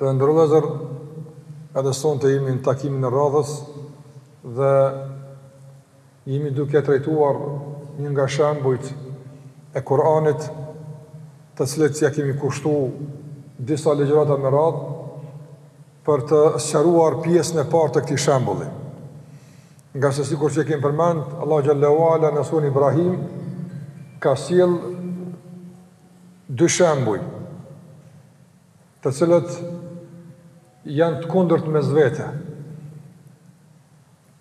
Të nderuar vëllezër, edhe sonte jemi në takimin e radhës dhe jemi duke trajtuar një nga shembujt e Kur'anit, të cilët që ia kemi kushtu disa ligjërata me radhë, për të sqaruar pjesën e parë të këtij shembulli. Ngase sikur që kemi përmend, Allah xhel-le ue ala në suren Ibrahim, ka sjell dy shembuj. të cilët janë të kundërt mes vete.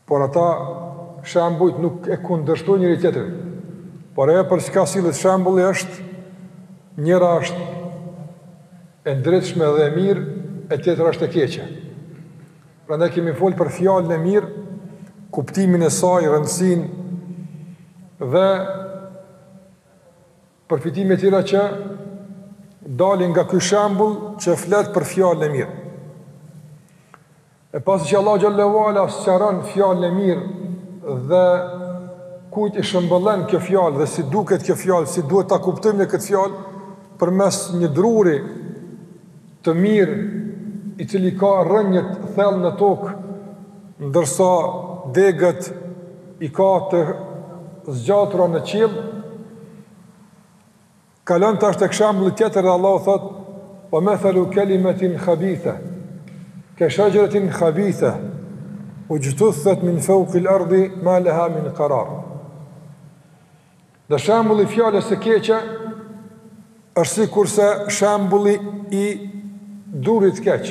Por ata shembujt nuk e kundërshtojnë njëri-tjetrin. Por ajo për çka sillet shembulli është njëra është e ndritshme dhe e mirë, e tjetra është e keqe. Prandaj kemi fol për fjalën e mirë, kuptimin e saj, rëndësinë dhe Përfitimet tjera që dalin nga ky shembull që flet për fjalën e mirë. E pasi që Allah xhel-le ue ala sqaron fjalën e mirë dhe kujt i shëmbëllen kjo fjalë dhe si duket kjo fjalë, si duhet ta kuptojmë këtë fjalë përmes një druri të mirë i cili ka rrënjët thellë në tokë ndërsa degët i ka të zgjatura në qiell kalon tash tek shembulli tjetër dhe Allahu thotë ue methelu kelimetin habithe keshexheretin habithe uxhtuthet min feukil ardi ma leha min karar Dhe shembulli i fjalës së keqe është sikurse shembulli i drurit të keq,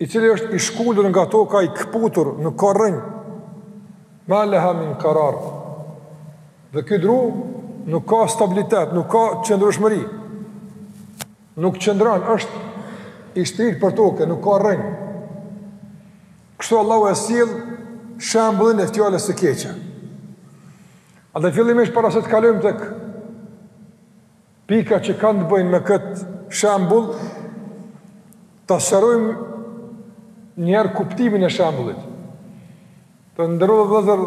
i cili është i shkulur nga toka i këputur nuk ka rrënjë, ma leha min karar. Dhe ky dru nuk ka stabilitet, nuk ka qëndrueshmëri. Nuk qëndron, është i shtrirë për toke, nuk ka rrënjë. Kështu Allahu e sjell shembullin e fjalës së keqe. A dhe fillimisht para se të kalojmë tek pikat që kanë të bëjnë me këtë shembull, ta sqarojmë njëherë kuptimin e shembullit. Të nderuar vëllezër,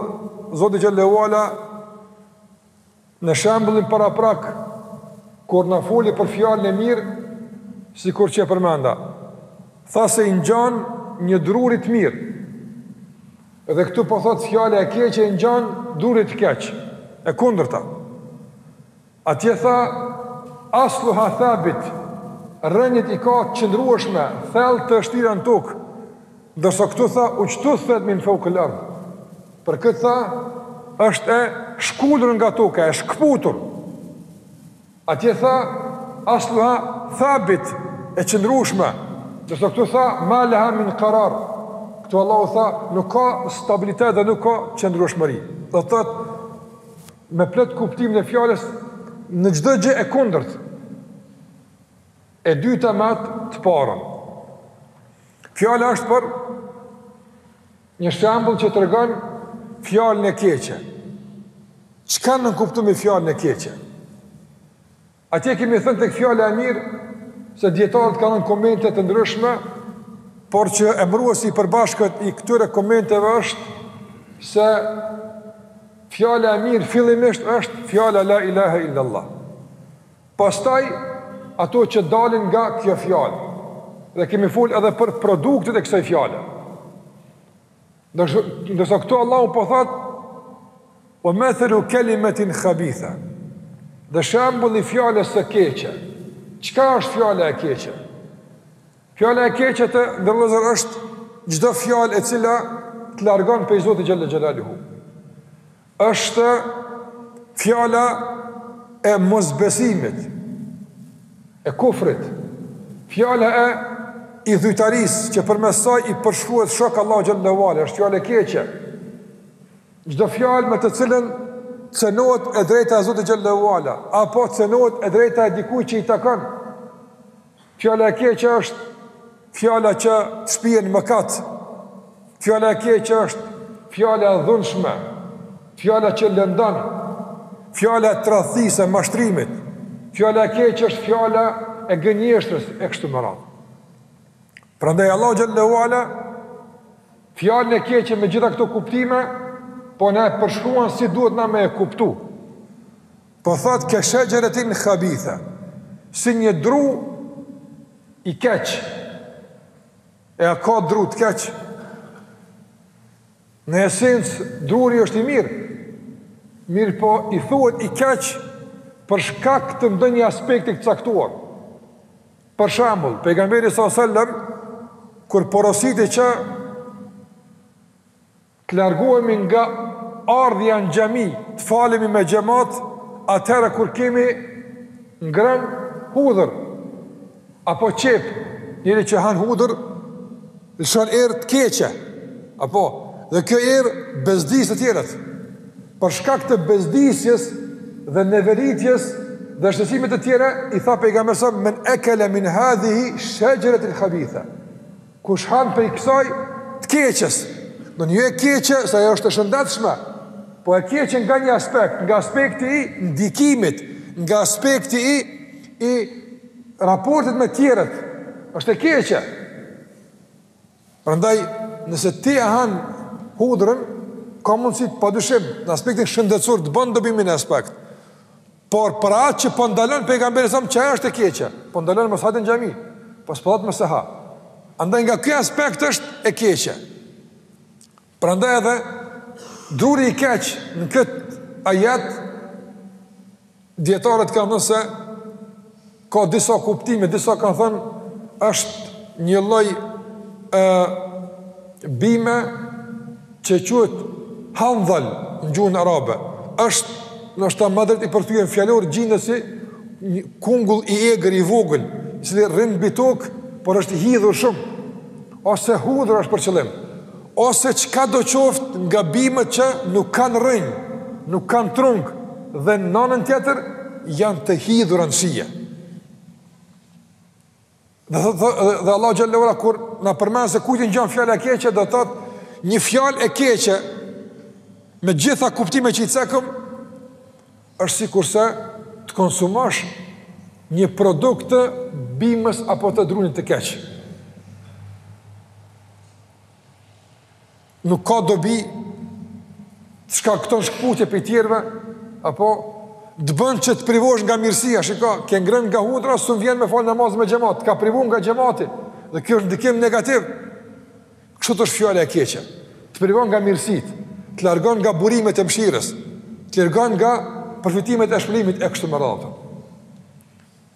Zoti xhel-le ue ala, Në shembullin paraprak, kur na foli për fjalën e mirë, sikur që e përmenda, tha se i ngjan një druri të mirë. Dhe këtu po thotë fjala e keqe i ngjan drurit të keq, e kundërta. Atje tha asluha thabit, rrënjët i ka të qëndrueshme, thellë të shtrira në tokë. Ndërsa këtu tha uxhtuth-thet min feukil erd. Për këtë tha është e shkullur nga toka, e shkëputur. Atje tha asluha thabit e qëndrushme. Ndërsa këtu tha ma leha min karar. Këtu Allah u tha nuk ka stabilitet dhe nuk ka qëndrushmëri. Do të thotë me plot kuptimin e fjalës në çdo gjë e kundërt. E dyta me atë të parën. Fjala është për një shembull që tregon fjalën e keqe. Çka nënkuptu me fjalën e keqe? Atje kemi thënë tek fjala e mirë se dijetarët kanë dhënë komente të ndryshme, por që emëruesi i përbashkët i këtyre komenteve është se fjala e mirë fillimisht është fjala la ilaha illallah. Pastaj ato që dalin nga kjo fjalë. Dhe kemi fol edhe për produktet e kësaj fjale. Ndërsa këtu Allahu po thot o methelu kelimetin khabitha. Dhe shembulli i fjalës së keqe. Çka është fjala e keqe? Fjala e keqe të nderuar është çdo fjalë e cila të largon prej Zotit xhel-le xhelaluhu. Është fjala e mosbesimit, e kufrit, fjala e idhujtarisë që përmes saj i përshkruhet shok Allahut xhel-le ue ala, është fjalë e keqe. Çdo fjalë me të cilën cenohet e drejta e Zotit xhel-le ue ala apo cenohet e drejta e dikujt që i takon Fjala e keqe është fjala që të shpije në mëkat. Fjala e keqe është fjala e dhunshme. Fjala që lëndon. Fjala e tradhtisë, e mashtrimit. Fjala e keqe është fjala e gënjeshtrës e kështu me radhë. Prandaj Allahu xhel-le ue ala fjalën e keqe me gjitha këto kuptime po na e përshkruan si duhet na me e kuptu. Po thot ke shexheretin khabitha, si një dru i keq. E a ka dru të keq? Në esencë, druri është i mirë, mirëpo i thuhet i keq për shkak të ndonjë aspekti të caktuar. Për shembull, pejgamberi s.a.s. kur porositi që të largohemi nga ardhja në xhami, të falemi me xhamat, atëherë kur kemi ngrën hudhër apo qepë, njeri që han hudhër lëshon erë të keqe. Apo, dhe kjo erë bezdis të tjerët. Për shkak të bezdisjes dhe neveritjes dhe shqetësimit të tjerëve, i tha pejgamberi s.a.s., men ekele min hadhihi shexheretil khabitha. Kush han prej kësaj të keqes, don jo e keqe se ajo është e shëndetshme, po e keqe nga një aspekt, nga aspekti i ndikimit, nga aspekti i, i raportit me tjerët, është e keqe. Prandaj, nëse ti e han hudhrën, ka mundësi pa dyshim, në aspektin shëndetsor të bën dobi m'një aspekt. Por për atë që po ndalon pejgamberi sa që ajo është e keqe, po ndalon mos hajde në xhami. Po s'po më se ha. Andaj nga ky aspekt është e keqe. Prandaj edhe druri i keq në kët ajet dijetarët kanë thënë se Ka disa kuptime, disa kanë thënë është një lloj bime që quhet handhal në gjuhën arabe. Është nashta madje t'i përkthejmë fjalor gjindet si një kungull i egër i vogël, i cili rrin mbi tokë, por është i hidhur shumë, ose hudhra është për qëllim. ose çka do qoftë nga bimët që nuk kanë rrënjë, nuk kanë trung dhe në anën tjetër janë të hidhura në shije. Dhe, dhe, dhe, dhe Allah xhelle ve ala kur na përmend se kujt i ngjan fjala e keqe, do të thotë një fjalë e keqe me gjitha kuptimet që i cekëm, është sikurse të konsumosh një produkt të bimës apo të drunit të keq. nuk ka dobi të shkakton shkëputje prej tjerve, apo të bën që të privosh nga mirësia, shika, ke ngrën nga hudhra, s'mun vjen me falë namaz me xhemat, të ka privu nga xhemati, dhe kjo është ndikim negativ, kështu është fjala e keqe, të privon nga mirësitë, të largon nga burimet e mshirës, të largon nga përfitimet e shpërblimit e kështu me radhë.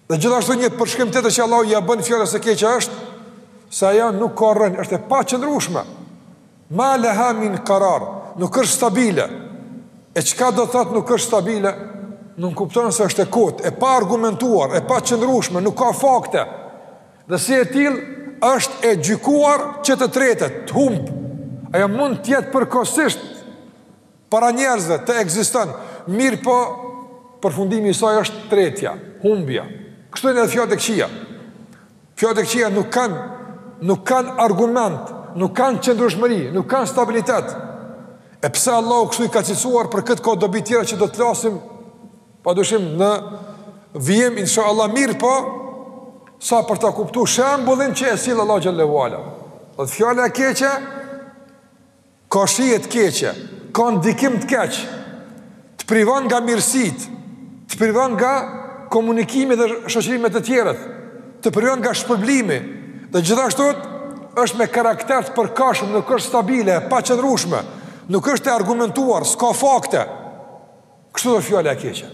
Dhe gjithashtu një përshkrim tjetër që Allahu ia bën fjalës së keqe është se ajo nuk ka rrënjë, është e paqëndrueshme. Ma laha min qarar, nuk është stabile. E çka do të thotë nuk është stabile? Nënkupton se është e kotë, e paargumentuar, e paqëndrueshme, nuk ka fakte. Dhe si e tillë është e gjykuar që të tretet, të humb. Ajo mund të jetë përkohësisht Para njerëzve të ekziston, mirëpo përfundimi i saj është tretja, humbja. Kështu janë edhe fjalët e këqija. Fjalët e këqija nuk kanë nuk kanë argument, nuk kanë qëndrueshmëri, nuk kanë stabilitet. E pse Allahu kështu i ka cilësuar për këtë ka edhe dobi tjera që do të flasim pa dyshim në vijim inshallah mirëpo sa për ta kuptuar shembullin që e sjell Allahu xhelle ve ala. Dhe fjala e keqe Ka shije të keqe, ka ndikim të keq, të privon nga mirësitë, të privon nga komunikimi dhe shoqërimi me të tjerët, të privon nga shpërblimi, dhe gjithashtu është me karakter të përkohshëm, nuk është stabile, e paqëndrueshme, nuk është e argumentuar, s'ka fakte, kështu dhe fjala e keqe.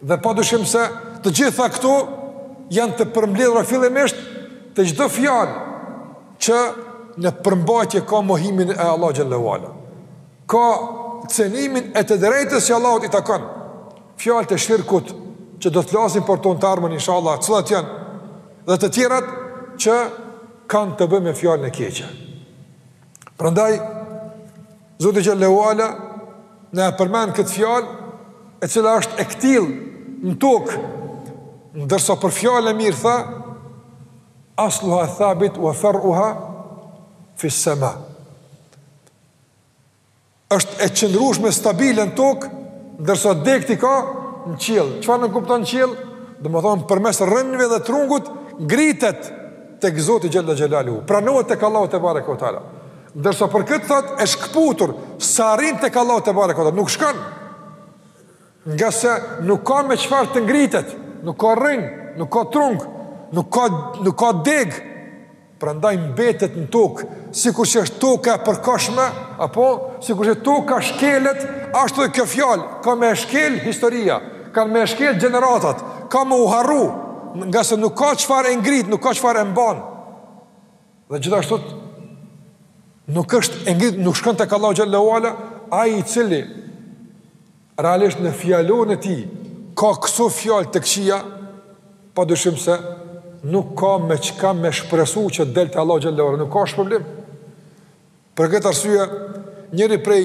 Dhe pa dyshim se të gjitha këto janë të përmbledhura fillimisht te çdo fjalë që në përmbajtje ka mohimin e Allah xhelle ue ala. Ka cenimin e të drejtës që Allahut i takon. Fjalët e shirkut që do të flasim për to në të ardhmen inshallah, cilat janë dhe të tjerat që kanë të bëjnë me fjalën e keqe. Prandaj Zoti xhelle ue ala na e përmend këtë fjalë e cila është e këtillë në tokë ndërsa për fjalën e mirë tha asluha thabit wa far'uha fi sama është e qëndrueshme stabile në tokë ndërsa degët i ka në qiell çfarë nënkupton qiell domethënë përmes rrënjëve dhe trungut ngritet tek Zoti xhelle xhelaluhu pranohet tek Allahu tebareke ue teala Ndërsa për këtë thotë e shkëputur, s'arrin tek Allahu tebareke ue teala, nuk shkon. Ngase nuk ka me çfarë të ngritet, nuk ka rrënjë, nuk ka trung, nuk ka nuk ka degë. Prandaj mbetet në tokë, sikur që është toka e përkohshme, apo sikur që toka shkelet, ashtu edhe kjo fjalë ka me e shkel historia, kanë me e shkel gjeneratat, ka me u harru, ngase nuk ka çfarë e ngrit, nuk ka çfarë e mban. Dhe gjithashtu nuk është e ngrit, nuk shkon tek Allahu xhelle ue ala, ai i cili realisht në fjalën e tij ka këso fjalë të këqija, pa dyshim se nuk ka me çka me shpresu që del te Allahu xhelle ue ala, nuk ka shpërblim. Për këtë arsye, njëri prej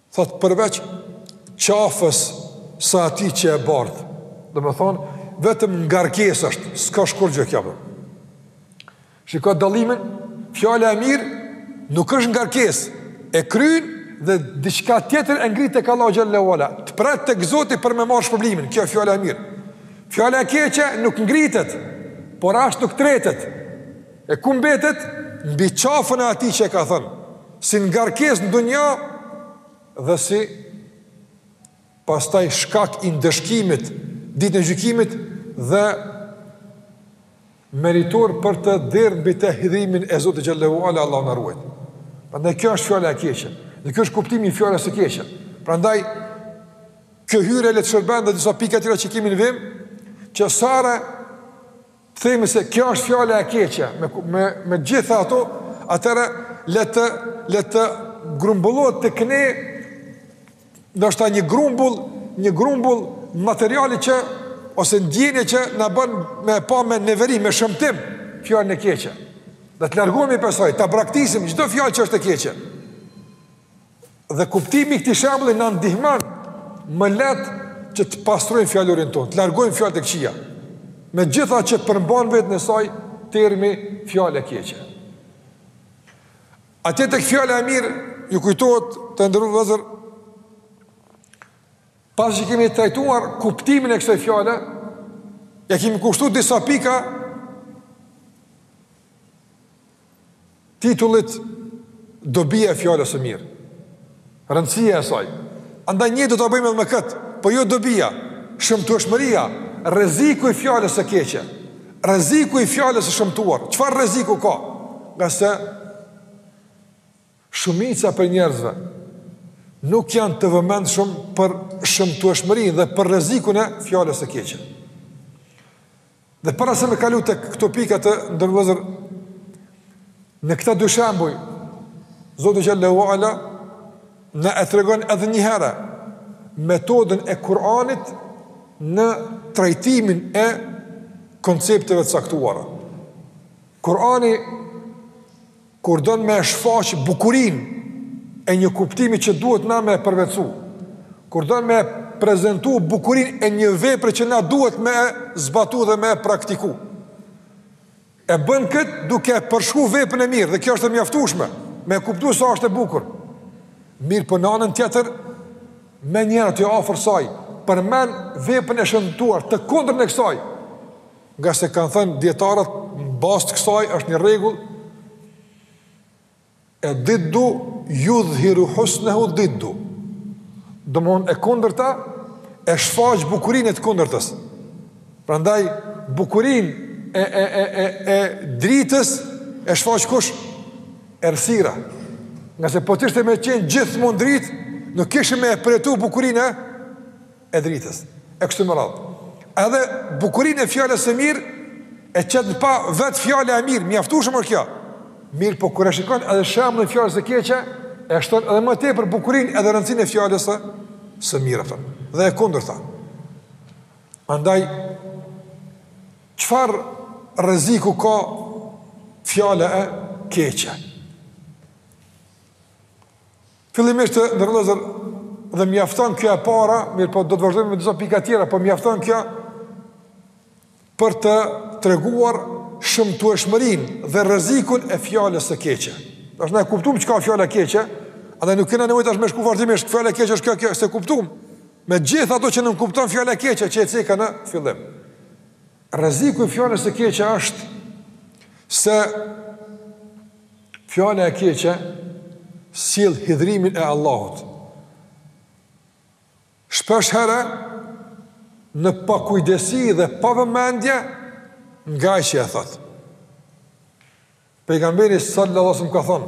Thotë përveç qafës së atij që e bart. Domethënë, vetëm ngarkesë është, s'ka shkuar gjë kjo përë. Shiko dallimin, fjala e mirë, nuk është ngarkesë, e kryen dhe diçka tjetër e ngrit tek Allahu xhelle ue ala. Të pret tek Zoti për me marrë shpërblimin, kjo fjala e mirë. Fjala e keqe nuk ngritet, por as nuk tretet. E ku mbetet, mbi qafën e atij që e ka thënë. si ngarkesë në dunja dhe si pastaj shkak i ndëshkimit ditën e gjykimit dhe meritor për të derdh mbi të hidhërimin e Zotit xhelle ue ala, Allahu na ruajtë. Prandaj kjo është fjala e keqe, dhe kjo është kuptimi i fjalës së keqe. Prandaj, kjo hyrje le të shërben dhe disa pika tjera që kemi në vijim, që sara themi se kjo është fjala e keqe me me me gjitha ato atëherë le të le të grumbullohet tek ne ndoshta një grumbull një grumbull materiali që ose ndjenje që na bën me pa me neveri me shëmtim fjalën e keqe dhe të largohemi pastaj ta braktisim çdo fjalë që është e keqe Dhe kuptimi i këtij shembulli na ndihmon më lehtë që të pastrojmë fjalorin tonë, të largojmë fjalët e këqija. Me gjitha që përmban veten e saj termi fjalë e keqe. Atje tek fjala e mirë, ju kujtohet të nderuar vëllezër, pasi që kemi trajtuar kuptimin e kësaj fjale, ia kemi kushtu disa pika titullit dobia e fjalës së mirë, rëndësia e saj. Andaj njëjtë do ta bëjmë edhe me kët, po jo dobia, shëmtueshmëria, rreziku i fjalës së keqe, rreziku i fjalës së shëmtuar. Çfarë rreziku ka? Ngase shumica prej njerëzve nuk janë të vëmendshëm për shëmtueshmërinë dhe për rrezikun e fjalës së keqe. Dhe para se me kalu tek këto pika të nderuar vëllezër, në këta dy shembuj, Zoti xhel-le ue ala, na e tregon edhe një herë, metodën e Kur'anit në trajtimin e koncepteve të caktuara. Kur'ani Kur don me e shfaq bukurinë e një kuptimi që duhet na me e përvetësu, kur don me prezentu bukurinë e një vepre që na duhet me e zbatu dhe me e praktiku, e bën këtë duke e përshkru veprën e mirë dhe kjo është e mjaftueshme me e kuptu sa është e bukur. Mirëpo në anën tjetër menjëherë afër saj përmend veprën e shëmtuar të kundërtën e kësaj. Ngase kanë thënë dijetarët, në bazë të kësaj është një rregull, ed-diddu judhhiru husnehu diddu. Domethënë e kundërta, e shfaq bukurinë e të kundërtës. Prandaj, bukurinë e, e, e, e, e dritës e shfaq kush? Errësira. Ngase po të ishte me qenë gjithmonë dritë, nuk kishim me e përjetu bukurinë e e dritës e kështu me radhë. Edhe bukurinë e fjalës së mirë e qet në pah vetë fjala e mirë, mjaftueshëm është kjo. Mirëpo kur e shikon edhe shembullin e fjalës së keqe, e shton edhe më tepër bukurinë edhe rëndësinë e fjalës së mirë. Dhe e kundërta. Andaj çfarë rreziku ka fjala e keqe? Fillimisht të nderuar vëllezër dhe mjafton kjo e para, mirë po do të vazhdojmë me disa pika tjera, po mjafton kjo për të treguar shëmtueshmërinë dhe rrezikun e fjalës së keqe. Dhe tash e kuptum çka fjala e keqe, edhe nuk kena nevojë tash me shku vazhdimisht, fjala e keqe është kjo kjo, se kuptum, me gjithë ato që nënkupton fjala e keqe që e ceka në fillim. Rreziku i fjalës së keqe është se Fjala e keqe sjell hidhrimin e Allahut. Shpesh herë në pakujdesi dhe pavëmendje nga ai që e thotë. Pejgamberi sallallahu alajhi wasallam ka thënë: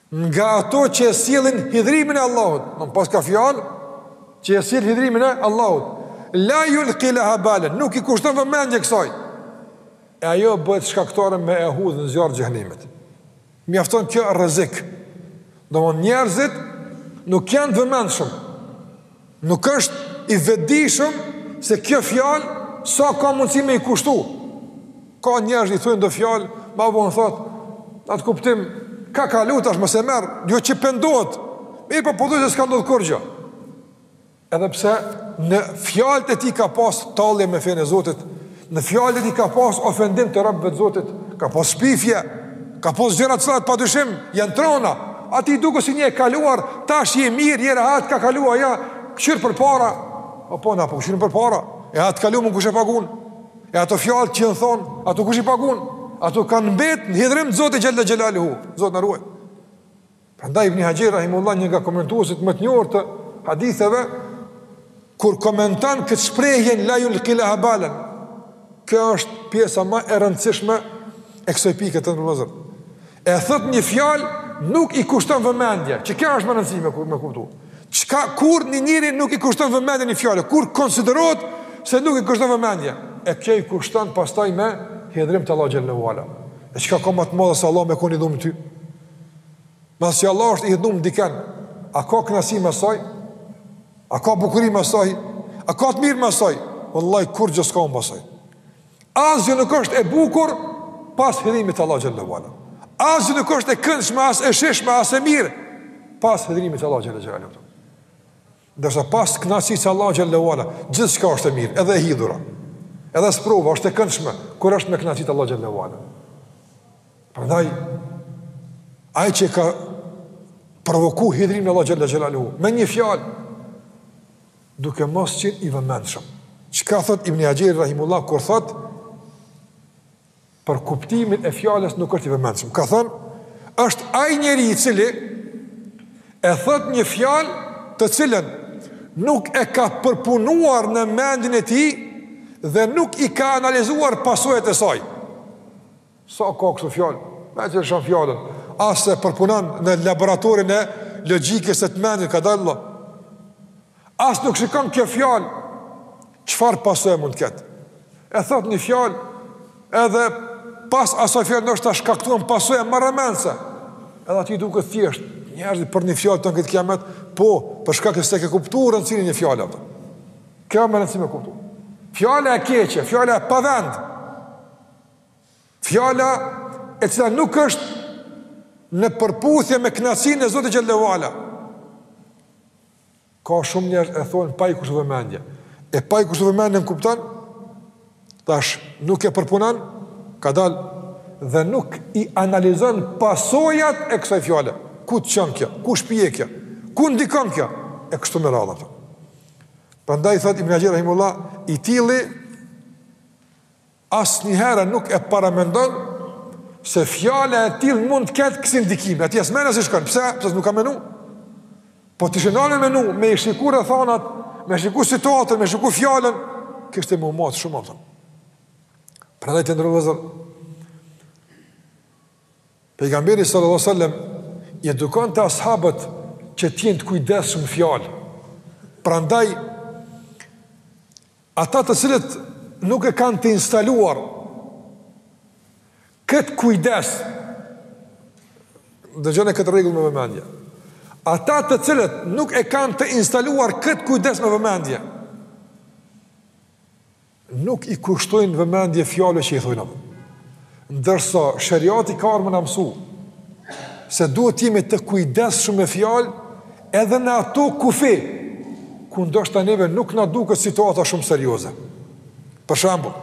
nga ato që e sjellin hidhrimin e Allahut, pra paska fjalë që e sjellin hidhrimin e Allahut. La yulqi laha balan, nuk i kushton vëmendje kësoj. E ajo bëhet shkaktare me e hudh në zjarr t'xhehenemit. Mjafton kjo rrezik. Domthon njerëzit nuk janë t'vëmendshëm. Nuk është i vetëdijshëm se kjo fjalë sa ka mundësi me i kushtu. Ka njerëz i thonë do fjalë, ma vonë thot, atë kuptim ka kalu tash mos e merr, jo që pendohet. Mirë, po pothuj se s'ka ndodh kurgjo. Edhe pse në fjalët e tij ka pas tallje me fenë e Zotit, Në fjalët e tij ka pas ofendim të robëve të Zotit, ka pas shpifje, ka pas gjëra të cilat padyshim janë t'rana. Atij i duket si një e kaluar, tash je mirë, je rehat, ka kaluar ajo, kqyr përpara. O po na po kqyrim përpara. E atë t'kalumen kush e paguan? E ato fjalë që janë thon, ato kush i paguan? Ato kanë mbet në hidhrim të Zotit xhel-le xhelaluhu. Zoti na ruajt. Prandaj Ibn Hajar rahimehullah një nga komentuesit më të njohur të haditheve kur komenton këtë shprehje la yulqi laha balan. Kjo është pjesa ma e rëndësishme e kësaj pike të nderuar vëllezër. E thot një fjalë nuk i kushton vëmendje, që kjo është me rëndësi me kuptu. Çka kur një njeri nuk i kushton vëmendje një fjale, kur konsiderohet se nuk i kushton vëmendje, e kjo i kushton pastaj me hidhrim të Allahut xhel-le ue ala. E çka ka ma të madhe se Allahu me kon i idhnum n'ty? Masi Allahu është i idhnum n'dikën, a ka kënaqësi mas asaj? A ka bukuri mas asaj? A ka të mirë mas asaj? Wallahi kurgjo s'ka mas asaj. Asgjë nuk është e bukur pas hidhrimit të Allahut xhel-le ue ala. Asgjë nuk është e këndshme as e shijshme as e mirë pas hidhrimit të Allahut xhel-le ue ala. Ndërsa pas kënaqësisë së Allahut xhel-le ue ala, gjithçka është e mirë, edhe e hidhura. Edhe sprova është e këndshme kur është me kënaqësi të Allahut xhel-le ue ala. Prandaj ai që e ka provoku hidhrimin e Allahut xhel-le xhelaluhu me një fjalë duke mos qenë i vëmendshëm. Çka thot Ibn Hajar rahimehullah kur thot për kuptimin e fjalës nuk është i vëmendshëm. Ka thënë, është ai njeri i cili e thotë një fjalë të cilën nuk e ka përpunuar në mendjen e tij dhe nuk i ka analizuar pasojat e saj. Sa ka kështu fjalë? Me lëshon fjalën, as s'e përpunon në laboratorin e logjikës së të mendjes ka dalë. As nuk shikon kjo fjalë çfarë pasoje mund të ketë. E thot një fjalë edhe pas asaj fjale ndoshta shkaktohen pasoja marrëmendëse. Edhe aty duket thjesht, njerëzit për një fjalë tanë këtë kiamet, po për shkak s'e ke kuptu rëndësinë e një fjale a po. Kjo me rëndësi me kuptu. Fjala e keqe, fjala e pavend. Fjala e cila nuk është në përputhje me kënaqësinë e Zotit xhel-le ve ala. Ka shumë njerëz e thonë pa i kushtu vëmendje. E pa i kushtu vëmendje nënkupton, tash nuk e përpunon, ka dal, dhe nuk i analizon pasojat e kësaj fjale. Ku të çon kjo? Ku shpie kjo? Ku ndikon kjo? E kështu me radhë. Prandaj, thot Ibn Haxher rahimehullah, i tilli asnjëherë nuk e paramendon se fjala e tillë mund të ketë kësi ndikime. Atje as mendja s'i shkon, pse? Pse nuk ka menu? Po t'ishte nalë me menu, me i shiku rrethanat, me shiku situatën, me shiku fjalën, kishte me u matë shumë, a kupton. Prandaj të nderuar vëllezër, Pejgamberi sallallahu sallam, i edukonte as'habët që t'jenë të kujdesshëm në fjalë. Prandaj, Ata të cilët nuk e kanë të instaluar këtë kujdes, dëgjone këtë rregull me vëmendje, ata të cilët nuk e kanë të instaluar këtë kujdes me vëmendje, nuk i kushtojnë vëmendje fjalëve që i thojnë apo. Ndërsa sheriati ka ardhur me na mësu se duhet të jemi të kujdesshëm me fjalë edhe në ato kufij ku ndoshta neve nuk na duket situata shumë serioze. Për shembull,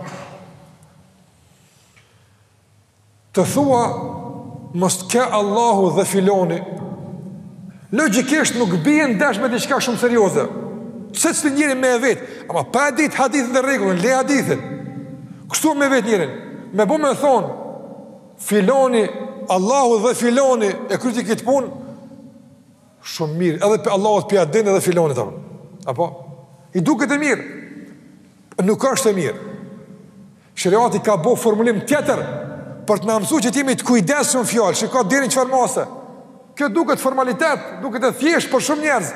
të thuash mos të ke Allahu dhe filoni Logjikisht nuk bie ndesh me diçka shumë serioze. Secilin njeri me e vetë, ama pa e ditë hadithin dhe rregullin, le hadithin. Kështu me vetë njerin, me bo me thonë, filoni, Allahu dhe filoni e kryti këtë punë, shumë mirë, edhe Allahut po ia di edhe filonit Apo? I duket e mirë, nuk është e mirë. Sheriati ka bo formulim tjetër për të na mësu që të jemi të kujdesshëm në fjalë, shiko deri në çfarë mase. Kjo duket formalitet, duket e thjeshtë për shumë njerëz.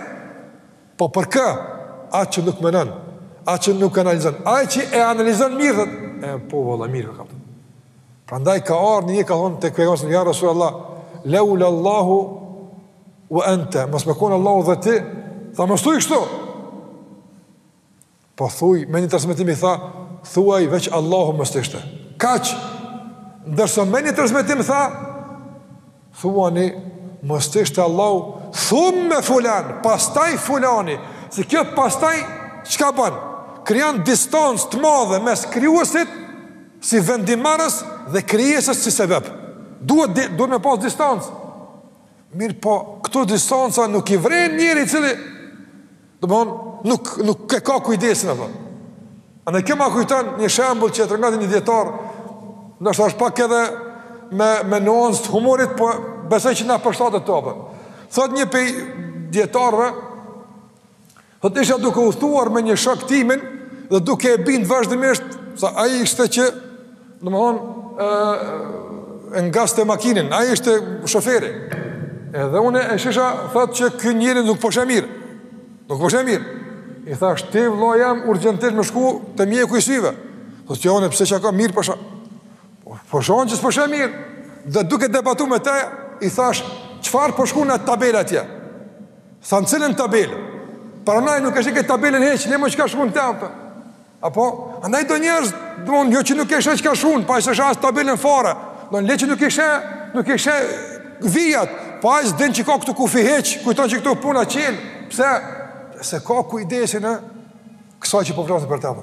Po për kë? Atë që nuk menon, atë që nuk analizon, ai që e analizon mirë thot, e po valla mirë ka thënë. Prandaj ka ardh një ka thonë te pejgamberi ja rasulullah, leula Allahu ue ente, mos me kon Allahu dhe ti, tha mos thuaj kështu. Po thuj, me një transmetim i tha, thuaj veç Allahu mos të ishte. Kaq. Ndërsa me një transmetim tha, thuani mos të ishte Allahu, thumme fulan, pastaj fulani, se kjo pastaj çka ban? Krijon distancë të madhe mes krijuesit si vendimmarrës dhe krijesës si sebeb. Duhet duhet me pas distancë. Mirëpo, këto distanca nuk i vren njeri i cili Domethonë, nuk, nuk e ka kujdesin, apo. Andaj kjo ma kujton një shembull që e tregonte një dijetar, ndoshta është pak edhe me, me nuancë të humorit, po besoj që na përshtatet, apo. Thot një pej dijetarve, thot isha duke udhëtuar me një shok timin, dhe duke e bindë vazhdimisht, se ai ishte që Domethonë, e ngaste makinën, ai ishte shoferi. Edhe unë e shihsha, thotë, që ky njeri nuk po sheh mirë. Nuk po sheh mirë. I thash, ti vlla jem urgjentisht me shku te mjeku i syve. Thotë unë, pse, çka, mirë po shoh. Po, po shoh që s'po sheh mirë. Dhe duke debatu me te, i thash, çfarë po shkruan në tabelë atje? Tha në cilën tabelë? Pra ai nuk e sheh tabelën hiç, le më çka shkruan në te, Apo, andaj do njerëz, domethonë jo që nuk e sheh çka shkruan, po s'e sheh as tabelën fare, domethonë le që nuk e sheh, nuk i sheh vijat, po s'e din që ka këtu kufi hiç, kujton që këtu puna çelë, pse, s'e ka kujdesin e kësaj që po flasim për të.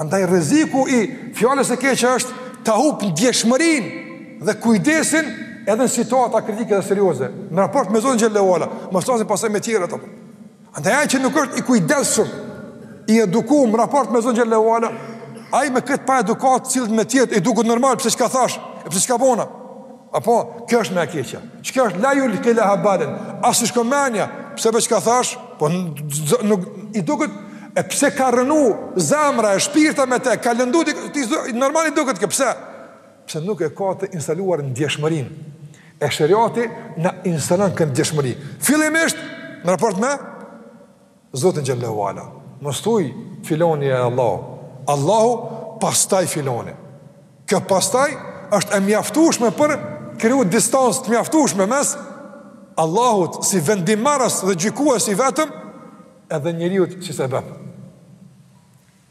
Andaj rreziku i fjalës së keqe është ta hup ndjeshmërin dhe kujdesin edhe në situata kritike dhe serioze. Në raport me Zotin xhelle ue ala, mos thuj pastaj me tjerët apo. Andaj ai që nuk është i kujdesshëm, i edukuar në raport me Zotin xhelle ue ala, ai me këtë paedukatë sillet me tjerët, i duket normal pse çka thash, e pse çka bona. Apo kjo është më e keqja. Çka është la julki leha balen? As s'i shkon menja. Pse vetë çka thash? Po nuk i duket e pse ka rrënu zemra e shpirtra me të, ka lëndu, atij normal i duket kjo pse? Pse nuk e ka të instaluar ndjeshmërinë? E sheriati na instalon këtë ndjeshmëri. Fillimisht në raport me Zotin xhelle ue ala. Mos thuj filoni e Allahu. Allahu pastaj filoni. Kjo pastaj është e mjaftueshme për kriju distancë të mjaftueshme mes Allahut si vendimmarrës dhe gjykues i vetëm edhe njeriut si sebeb.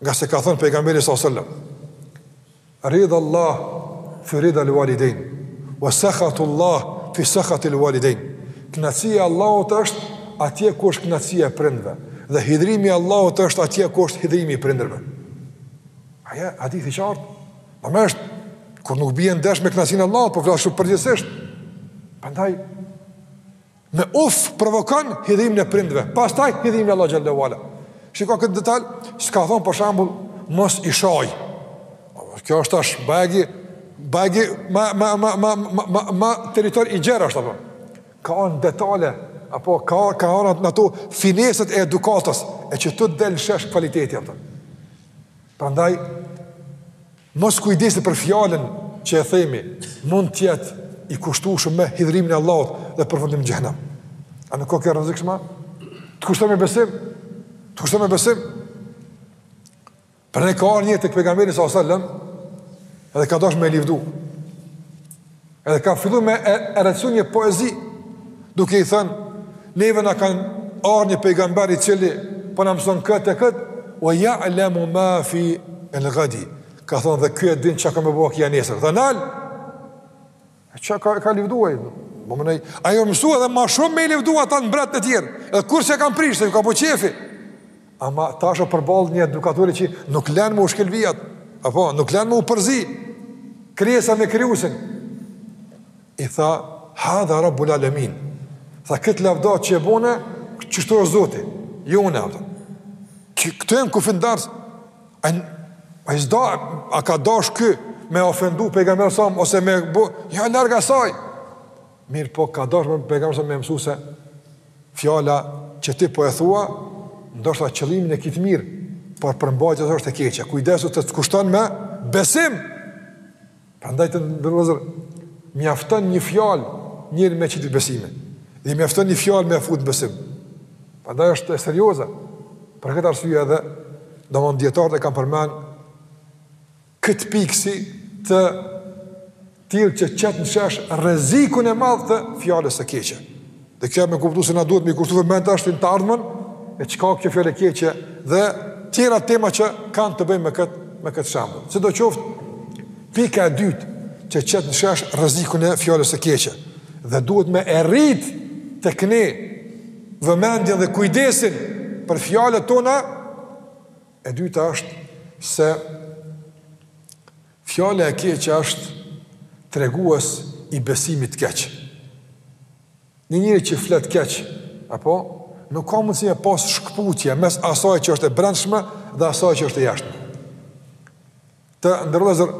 Ngase ka thënë pejgamberi sallallahu alajhi wasallam, Ridha Allah fi ridha al-walidain, wa sakhatu Allah fi sakhati al-walidain. Kënaqësia e Allahut është atje ku është kënaqësia e prindve, dhe hidhrimi i Allahut është atje ku është hidhrimi i prindërve. A je, hadithi i qartë. Domethënë kur nuk bie ndesh me kënaqësinë e Allahut, po flas shumë përgjithësisht. Prandaj Me uf provokon hidhrimin e prindve, pastaj hidhrimin e Allah xhelle ue ala. Shiko këtë detalj, s'ka thon për shambull, mos i shaj. Kjo është tash bajagi, bajagi ma, ma, ma, ma, ma, ma, ma teritor i gjerë është, apo. Ka, janë detale, apo ka, ka, janë ato fineset e edukatës, e që të del n'shesh kvaliteti, apo. Prandaj, Moskujdesi për fjalën që e themi, mund të jetë i kushtueshëm me hidhrimin e Allahut dhe përfundim në xhehnem. A nuk kokë e rrezikshme? Të kushton me besim. Të kushton me besim. Prandaj ka ardh njëri tek pejgamberi s.a.s. edhe ka dasht me e livdu. Edhe ka fillu me e recitu një poezi, duke i thënë, neve na ka ardh një pejgamber i cili, për po na mëson këtë e këtë, ue ja'lemu ma fi el gadi, ka thonë dhe ky e din çka ka me u bo aki nesër, dhe e nal, e që ka, ka livdu, e po mendoj, ai u msu edhe ma shumë me i livdu ata mbretën e tjerë, edhe kurrë s'e kanë prish, se ju ka bo qefi, Ama tash është përballë një edukatori që nuk lën me u shkel vijat, apo nuk lën me u përzi krijesa me krijuesin. I tha, "Hadha Rabbul Alamin." Tha këtë lavd që e bone, qështu është Zoti, jo unë Këto janë kufijtë, ndarës. Ai ai s'do a ka dasht ky me ofendu pejgamberin sa ose me e bo, jo, larg asaj. Mirëpo ka dasht pejgamberi sa me e mësu se Fjala që ti po e thua, ndoshta qëllimin e ke të mirë, por përmbajtja është e keqe. Kujdes, mund të të kushton me besim. Prandaj të nderuar mjafton një fjalë njeriun me e qit besimi. Dhe mjafton një fjalë me e fut besim. Prandaj është serioze. Për këtë arsye edhe domethënë dietarët e kanë përmend Këtë pikë si të tillë që qet në shesh rrezikun e madh të fjalës së keqe. Dhe kjo me kuptu se na duhet me i kushtu vëmendje tash në të ardhmen e çka kjo fjalë e keqe dhe tjera tema që kanë të bëjnë me këtë me këtë shembull. Sidoqoftë, pika e dytë që qet në shesh rrezikun e fjalës së keqe dhe duhet me e rrit tek ne vëmendjen dhe kujdesin për fjalët tona E dyta është se fjala e keqe është tregues i besimit të keq. Një njeri që flet keq, apo nuk ka mundësi me pas shkputje mes asaj që është e brendshme dhe asaj që është e jashtme. Të nderuar vllezër,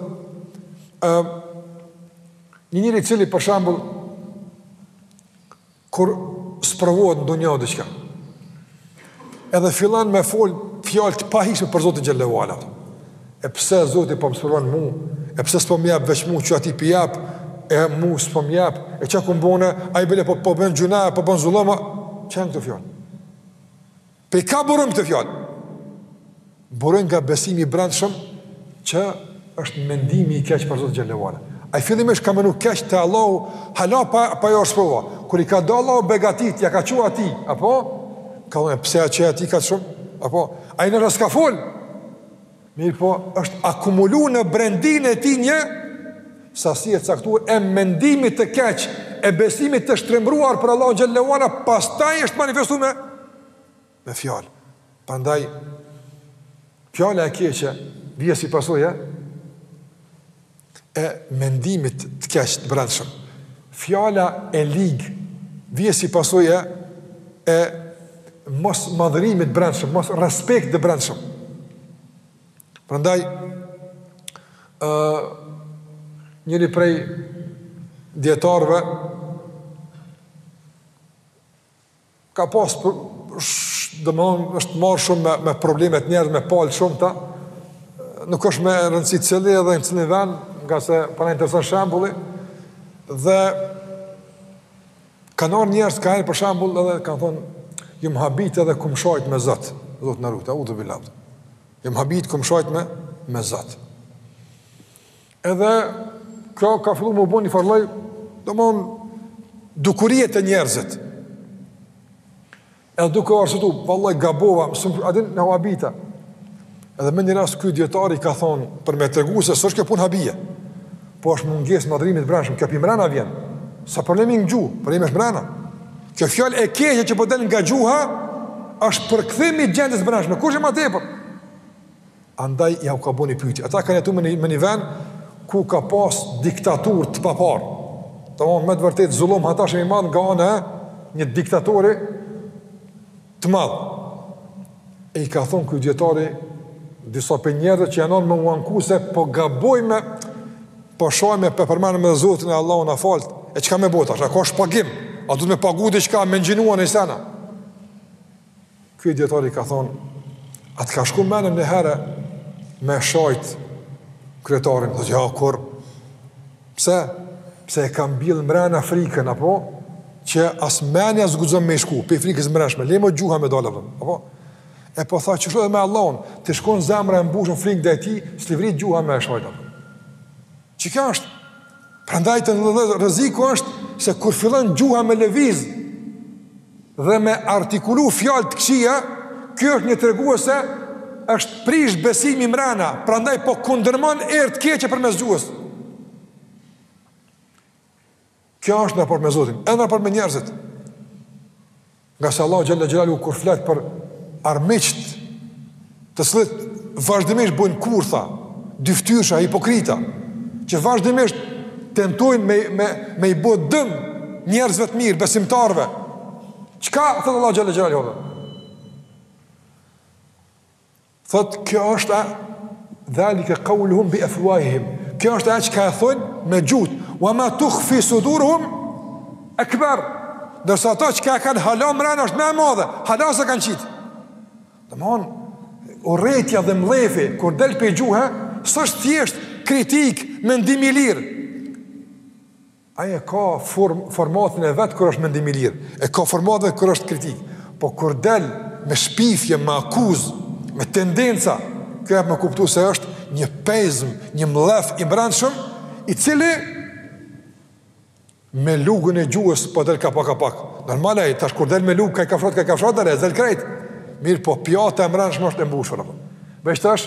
një njeri i cili për shembull Kur sprovohet në dynja diçka, edhe fillon me fol fjalë të pahijshme për Zotin xhele ue ala. E pse Zoti po më sprovon mu, e pse s'po më jep veç mu qe atij po i jep, e mu s'po më jep, e çka kum bo une, ai bile po, po bën gjyna, po bën zulluma, çka janë këto fjalë? Pi kah burojnë këto fjalë? Burojnë nga besimi i brendshëm që është mendimi i keq për Zotin xhele ue ala. Ai fillimisht ka menu keq te Allahu, hala pa, pa u sprovu. Kur i ka da Allahu begatitë, ja ka çu atij, apo? Ka thënë, pse ja çe atij kaq shumë? Apo? Ai nashta s'ka folë. Mirëpo, është akumulu në brendinë e tij një sasi e caktuar e mendimit të keq, e besimit të shtrembëruar për Allahun xhele ue ala, pastaj është manifestu me, me fjalë. Prandaj, fjala e keqe vjen si pasojë, e mendimit të keq të brendshëm. Fjala e ligë vjen si pasojë e mosmadhërimit të brendshëm, mosrespektit të brendshëm. Prandaj ë njëri prej dijetarëve ka pas për domthon është marr shumë me me probleme të njerëzve me palë të shumta nuk është me rëndësi cili edhe në cilin vend ngase po na intereson shembulli dhe kanë ardhur njerëz ka ai për shembull edhe kanë thon jum habit edhe kum shajt me Zot Zoti na rujt audhu billah jum habit kum shajt me me Zot Edhe kjo ka fillu me u bo ni farë lloj, domethonë dukurie te njerëzit. Edhe duke arsyetu, vallaj gabova, sum, a din, u habita. Edhe me një rast ky dijetari ka thonë, për me tregu se s'është kjo punë habije, po është mungesë madhërimit brendshëm, kjo pi mrena vjen, s'a problemi në gjuhë, problemi është mrena. Kjo fjalë e keqe që po del nga gjuha, është përkthim i gjendjes brendshme, kurgja ma tepër. Andaj ja u ka bo një pyetje. Ata kanë jetu me një, me një ven ku ka pas diktaturë të paparë. Domethon me të vërtetë zullum hatashëm i madh nga ana e një diktatori të madh. E i ka thonë ky dijetari disa prej njerëzve që janë me u anku se po gabojmë, po shajmë, po përmenim Zotin e Allahu na faltë. E çka me bo tash? A ka shpagim? A duhet me pagu diçka, me agjinu a naj sen a? Ky dijetar i ka thonë, a të ka shku menja njëherë me shajt kryetarin, tha ja, kurrë, pse, pse e kam mbillë mrena frikën, apo, që as menja s'guxon me shku, pe frikës mrenshme, le më gjuha me dalë, apo, e po tha qashtu edhe me Allahun, t'ish kon zemra e mbushun frikë ndaj tij, s'livrit gjuha me shajt, apo. Që kjo është, prandaj të në dhezë, rëziku është se kur fillon gjuha me leviz dhe me artikulu fjalë të këqija, kjo është një tregues se është prish besimi mrena, prandaj po kundërmon erë të keqe përmes gjuhës. Kjo është në raport me Zotin, edhe në raport me njerëzit. Ngase Allahu xhel-le xhelaluhu kur flet për armiqt të cilët vazhdimisht bojnë kurtha, dyftyrsha, hipokrita, që vazhdimisht tentojnë me, me, me i bo dëm njerëzve të mirë, besimtarëve. Çka thotë Allahu xhel-le xhelaluhu? Thotë, kjo është a, dhalike kauluhum bi efuahihim, kjo është a çka e thonë me gjuhët, wa ma tukhfi suduruhum ekber, ndërsa ata çka e kanë hala mrena është ma e madhe, hala s'e kanë qitë. Domethonë, urrejtja dhe mllefi, kur del pe gjuhe, s'është thjesht kritikë, mendim i lirë. Ai e ka form, formatin e vet kur është mendim i lirë, e ka formatin kur është kritikë. Po kur del me shpifje, me akuzë, me tendenca, kjo jep me kuptu se është një pezm, një mllef i mbrendshëm, i cili me lugën e gjuhës po del ka pak ka pak. Normal ai tash kur del me lugë ka kafshatë, ka kafshatë, e s'del krejt. Mirëpo pjata e mbrendshme është e mbushur apo. Veç tash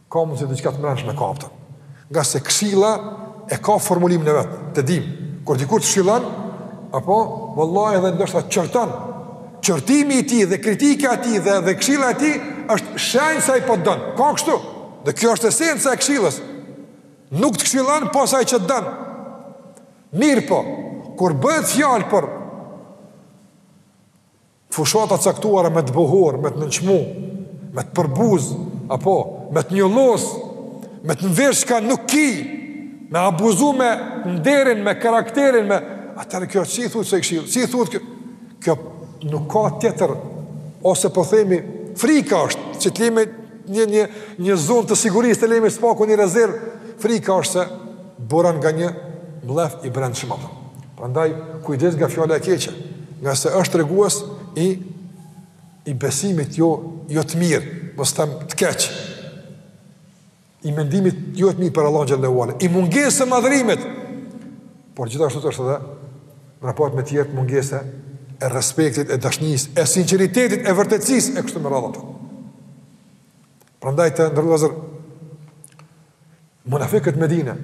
Ka mundësi diçka të mbrendshme kupton. Ngase këshilla e ka formulimin e vet, të dim. Kur dikur të këshillon, apo vallahi edhe ndoshta të qorton. Qortimi i tij dhe kritika e tij dhe dhe këshilla e tij është shenjë se ai po të don. Ka kështu. Dhe kjo është esenca e këshillës. Nuk të këshillon pos ai që të don. Mirëpo, kur bëhet fjalë për Fushata të caktuara me të bo hor, me të nënçmu, me të përbuz, apo me të njollos, me të mvesh çka nuk ki, me abuzu me nderin, me karakterin, me atëherë kjo s'i thuhet asaj këshillë, s'i thuhet kjo, kjo nuk ka tjetër ose po themi frika është që të lemi një një një zonë të sigurisë të lemi s'paku një rezervë, frika është se buran nga një mllef i brendshëm apo. Prandaj kujdes nga fjala e keqe, nga se është tregues i i besimit jo jo të mirë, mos të them të keq. I mendimit jo të mirë për Allahun xhele ue ala, i mungesës së madhërimit. Por gjithashtu është edhe në raport me tjerët mungesa e respektit, e dashnisë, e sinqeritetit, e vërtetësisë e kështu me radhë. Prandaj të nderuar, munafiqët e Medinës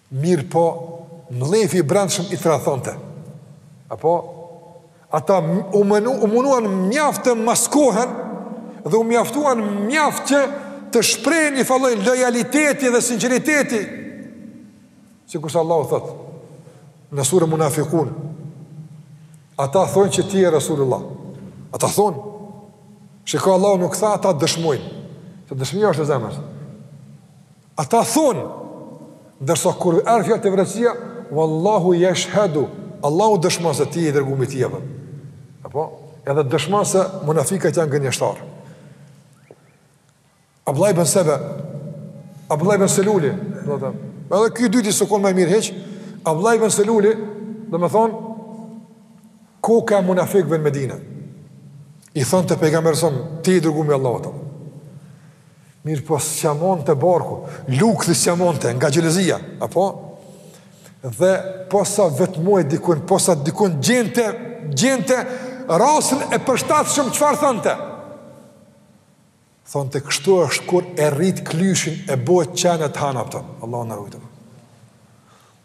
Mirëpo, mllefi i brendshëm i tradhtonte. Apo ata u munuan mjaft të maskohen dhe u mjaftuan mjaft që të shprehin një falloj lojaliteti dhe sinqeriteti. Sikurse Allahu thot në surën Munafiqun, ata thonë që ti je Resulullah. Ata thonë, shiko, Allahu nuk tha ata dëshmojnë. Se dëshmia është e zemrës. Ata thonë, ndërsa kur erdh fjala te vërtetësia, wallahu yashhadu, Allahu dëshmon se ti je i dërguar i Tij. Apo, edhe dëshmon se munafiqët janë gënjeshtarë. Abdullah ibn Sebe, Abdullah ibn Seluli, do të them, edhe ky dyti s'u kon më mirë hiç. Abdullah ibn Seluli, do të thonë, koka e munafiqëve në Medinë? I thonte pejgamberit tonë, ti je i dërguar i Allahut. Mirëpo s'ja mante barku, lukthi s'ja mante nga xhelozia, apo? Dhe posa vetmohej dikun, posa dikun gjente, gjente rasën e përshtatshme çfarë thonte? Thonte kështu është kur e rrit klyshin e bohet qen e të han, apo. Allahu na rujtë.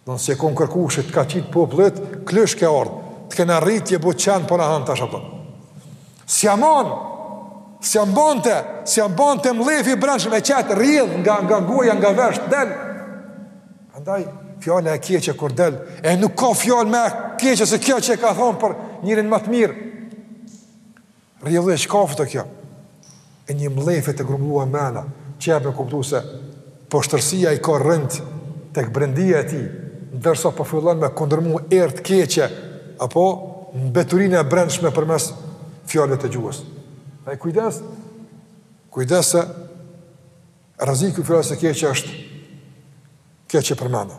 S'je konë kërkushi, të ka qitë populli, klysh ke ardhë, të kena rritë je bo qen po na han tash, apo. S'ja man, s'ja mbante, s'ja mbante mllefi i brendshëm e qet rrjedhë nga, nga goja, nga veshtë, del. Andaj, fjala e keqe kur del, e nuk ka fjalë më e keqe se kjo që e ka thonë për njerin më të mirë. Rrjedhë e çkafit o kjo, e një mllefi të grumbulluar mrena, që lë me kuptu se poshtërsia i ka rrënjët tek brendia e tij, ndërsa po fillon me kundërmu erë të keqe, apo mbeturinë e brendshme përmes fjalëve të gjuhës. Andaj kujdes, kujdes se rreziku i fjalës së keqe është kjo që përmenda.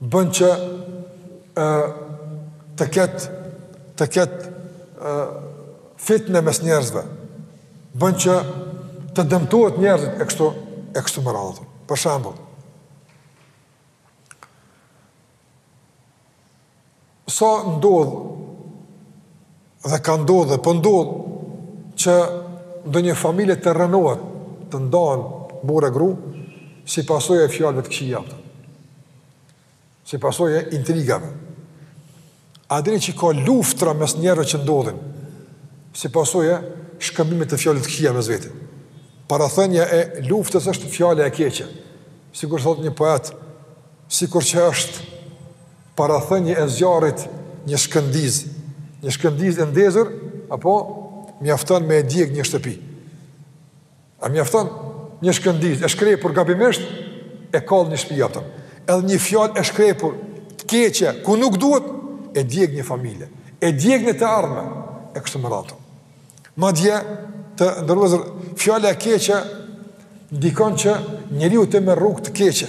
bën që ë të ketë të ketë ë fitnë mes njerëzve. Bën që të dëmtohen njerëzit e kështu e kështu me radhë. Për shembull, Sa ndodh dhe ka ndodh dhe po ndodh që ndonjë familje të rrënohet, të ndahen burrë e gru, si pasojë e fjalëve të këqija, si pasojë e intrigave. A dini që ka luftra mes njerëzve që ndodhin, si pasojë e shkëmbimit të fjalëve të këqija mes vete. Parathënia e luftës është fjala e keqe, sikurse thot një poet, sikur që është parathënie e zjarrit një shkëndiz, një shkëndiz e ndezur, apo mjafton me e djeg një shtëpi. A mjafton një shkëndiz e shkrepur gabimisht e kall një shpi, a kupton. Edhe një fjalë e shkrepur të keqe ku nuk duhet e djeg një familje, e djeg një të ardhme e kështu me radhë. Madje të nderuar vëllezër fjala e keqe ndikon që njeriu të marrë rrugë të keqe.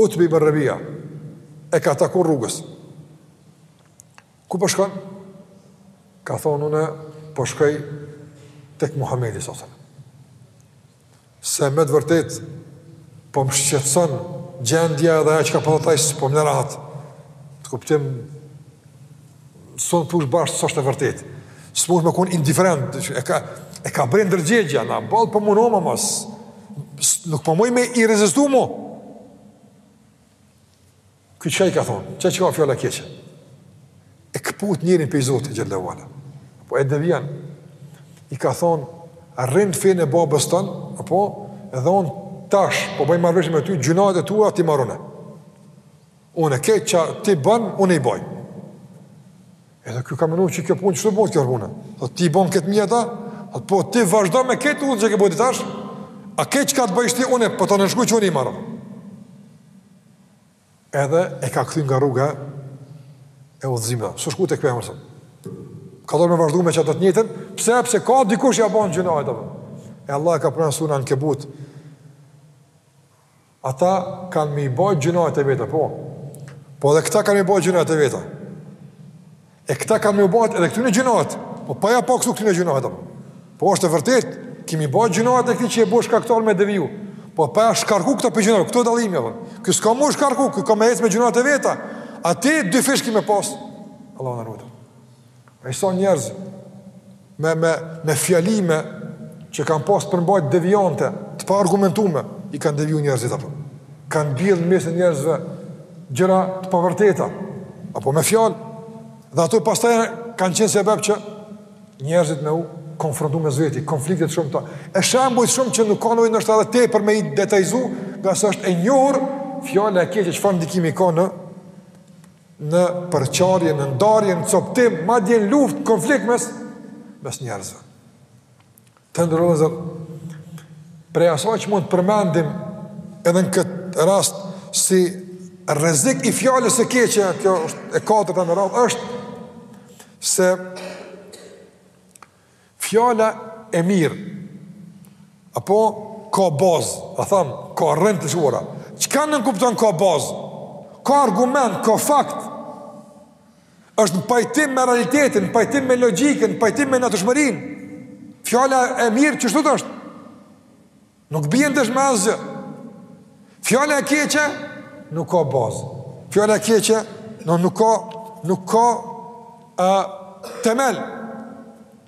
Utbi Bërëvija, e ka taku rrugës. Ku përshkon? Po ka thonë unë, përshkoj po të kë Muhammedi, sotën. Se me të vërtet, po më shqetson gjendja dhe e që ka përdo po taj, së po më në rahat. Të kuptim, S'un thush bash s'osht e vërtet. S'mund me kon indiferent, e ka, e ka bre ndërgjegjja, boll po mundohna, ama nuk po muj me i rezistu mo. Ky çka i ka thonë, çka, çka fjala e keqe. E këput njerin prej Zotit xhele ve ala. Po e devijon, i ka thonë, rri n'fenë e babës tënd, apo, edhe unë tash, po baj marrëveshje me ty, gjynahet e tua t'i marr unë. Unë, krejt çka ti bën, unë i baj. Edhe ky ka menu që kjo punë, që të bënë kjo punë? Dhe ti bën këtë mija ta, dhe po ti vazhdo me këtë punë që ke bë deri tash, a krejt çka të bëjsh ti, unë po të nënshkruj që unë i marr. Edhe e ka kthy nga rruga e udhëzimit. S'shkoi te Pejgamberi, salallahu alejhi ve selem. Ka dorë me vazhdu me qat të njëjtën, pse, pse ka dikush ia ban gjynahet, e Allahu e ka përmend n'suren Ankebut, Ata kanë me i ba gjynahet e veta, po. Po edhe këta kanë me i ba gjynahet e veta. E këta kanë me i ba edhe këtyne gjynahet. Po pa ia pakësu këtyne gjynahet. Po është e vërtet, ki me i ba gjynahet e këtij që je bo shkaktar me deviju. Po pa ja shkarku këta prej gjynahit, këto e dalimi. Ky s'ka m'u shkarku, ky ka me ecë me gjynahet e veta. A ti dyfish ki me pas. Allahu na ruajtë. E sa njerëz me me me fjalime që kanë pas përmbajtje deviante, të paargumentume, i kanë devijue njerëzit apo. Kanë mbjell në mes të njerëzve gjëra të pavërteta apo me fjalë. Dhe ato pastaj kanë qenë sebep që njerëzit me u konfrontu mes veti, konfliktet shumta. E shembuj shumë që nuk kanë ndoshta edhe tepër me i detajzu, ngase është e njohur fjala e keqe çfarë ndikimi ka në në përçarje, në ndarje, në copëtim, madje në luftë, konflikt mes, mes njerëzve. Të nderuar vëllezër, prej asaj që mund të përmendim edhe në këtë rast si rrezik i fjalës së keqe, kjo është e katërta me radhë, është se Fjala e mirë, apo ka bazë, a thamë, ka rrënjë të lëshuara. Çka nënkupton ka bazë? Ka argument, ka fakt. është në pajtim me realitetin, në pajtim me logikën, në pajtim me natyrshmërinë. Fjala e mirë, kështu është? Nuk bie ndesh me asgjë. Fjala e keqe nuk ka bazë. Fjala e keqe no, nuk ka nuk ka ë temel.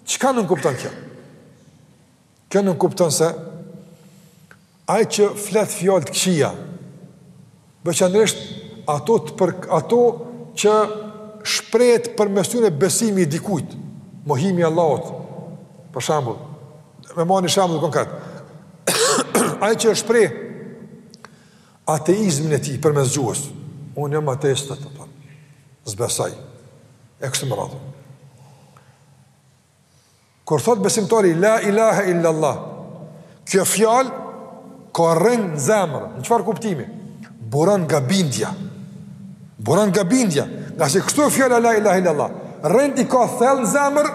Çka nënkupton kjo? Kjo nënkupton se ai që flet fjalë të këqija, Veçanërisht ato të për ato që shprehet përmes tyre besimi i dikujt, mohimi i Allahut. Për shembull, me marr një shembull konkret. Ai që shpreh ateizmin e tij përmes gjuhës, unë jam ateist atë po. S'besoj. E kështu me radhë. Kur thotë besimtari la ilaha illa allah, kjo fjalë ka rrënjë në zemër. Në çfarë kuptimi? Buron nga bindja. Buron nga bindja. Ngase kështu fjala la ilaha illa allah, rrënjët i ka thellë në zemër,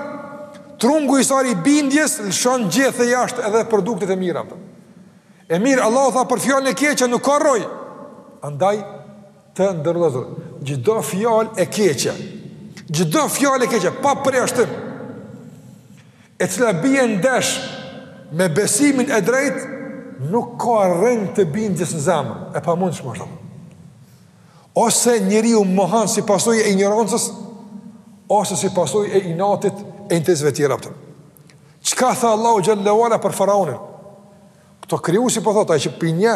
trungu i saj i bindjes lëshon gjethe jashtë edhe produktet e mira. E mirë, Allahu tha për fjalën e keqe, nuk ka rrënjë. Andaj, Të nderuar vëllezër, çdo fjalë e keqe, çdo fjalë e keqe, pa përjashtim, e cila bie ndesh me besimin e drejtë, nuk ka rrënjë të bindjes në zemër, e pamundshme shumë. Ose njeriu mohon si pasojë e injorancës, ose si pasojë e inatit e interesave tjera pëtëm. Çka tha Allahu xhel-le ve ala për faraonin? Këtë krijues si po thotë, ai që pinje,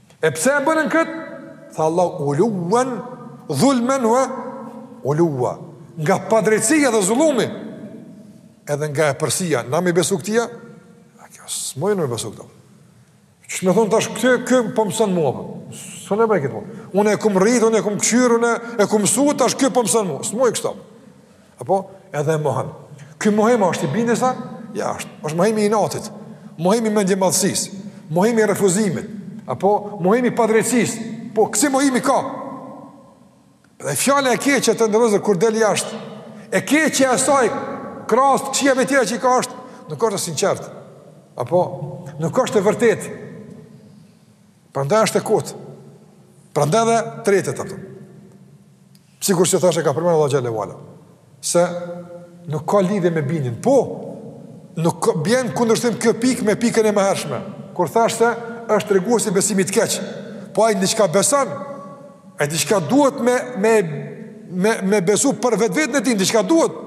E pse e bënë këtë? Tha Allahu uluwan dhulman wa uluwa. Nga padrejtësia dhe zullumi. Edhe nga epërsia, na me i besu këtij? A kjo s'muj me besu këtë. Do me thonë tash, ky po mëson mua, po. Së në bëjë këtë mua. Unë e kam rritë, unë e kam kqyrë, unë e kam msu, tash ky po mëson mua. S'muj kështu. Apo edhe e mohon. Ky mohim është i bindjes a? Jo, është, është mohim i inatit, mohim i mendjemadhësisë, mohim i refuzimit, apo mohim i padrejtësisë. Po kësi mohimi ka? Dhe fjala e keqe të nderuar kur del jashtë. E keqja e saj krahas të këqijave tjera që ka është, nuk është e sinqertë. Apo nuk është e vërtetë. Prandaj është e kotë. Prandaj edhe tretet ajo. Sikur që thashë e ka përmend Allahu xhel-le ve ala, se nuk ka lidhje me bindjen, po, nuk bjen në kundërshtim kjo pikë me pikën e mëhershme, kur thashë se është tregues i besimit të keq, po ai diçka beson, e diçka duhet me, me, me, me besu për vetveten e tij, diçka duhet,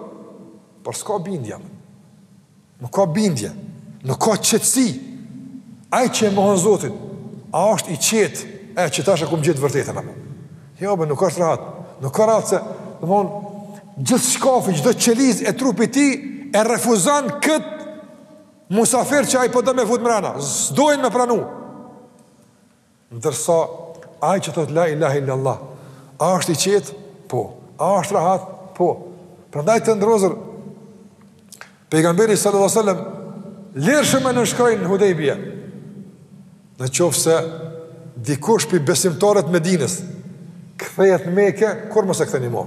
por s'ka bindja, Nuk ka bindje, nuk ka qetësi. Ai që e mohon Zotin, a është i qetë, e qe tash e kam gjet të vërtetën, apo? Jo, be, nuk është rahat, nuk ka rahat se, edhe mohon, gjithçka, çdo qelizë e trupit tij, e refuzon këtë musafir që ai po don me fut mrena, s'dojnë me pranu. Ndërsa ai që thotë la ilahe illallah, a është i qetë? Po. A është rahat? Po. Prandaj të nderuar pejgamberi sallallahu alajhi wasallam lirshëm e nënshkroi në Hudejbije. Në qoftë se dikush prej besimtarëve t'Medinës, kthehet n'Mekë, kurrë mos e ktheni mo?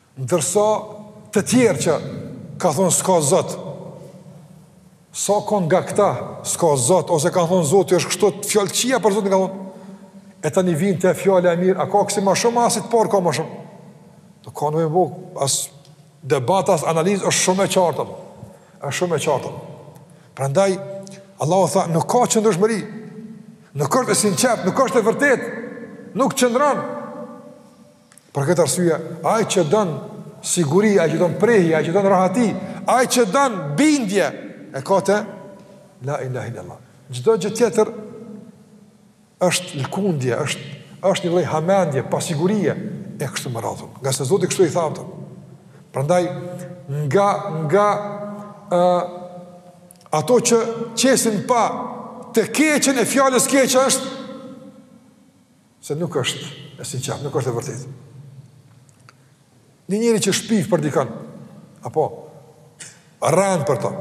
Ndërsa të tjerë që kanë thonë s'ka zot. Sa kanë nga këta s'ka zot ose kanë thonë zoti është kështu fjalë t'kqija për zotin kanë thonë. E tani vijnë te fjala e mirë, a ka kësi më shumë asit por ka më shumë. Nuk ka nevojë as debat as analizë është shumë e qartë. Është shumë e qartë. Prandaj Allahu tha nuk ka qëndrueshmëri. Nuk është e sinqertë, nuk është e vërtetë. Nuk qëndron. Për këtë arsye, ai që don siguri, ai që don prehje, ai që don rahati, ai që don bindje, e ka te la ilaha illallah. Çdo gjë tjetër është lkundje, është është një lloj hamendje, pasigurie e kështu me radhë. Nga se Zoti kështu i tha ato. Prandaj nga nga ë uh, ato që qesin n'pah të keqen e fjalës keqe është se nuk është e sinqertë, nuk është e vërtetë. Një njeri që shpif për dikën, apo rren për të.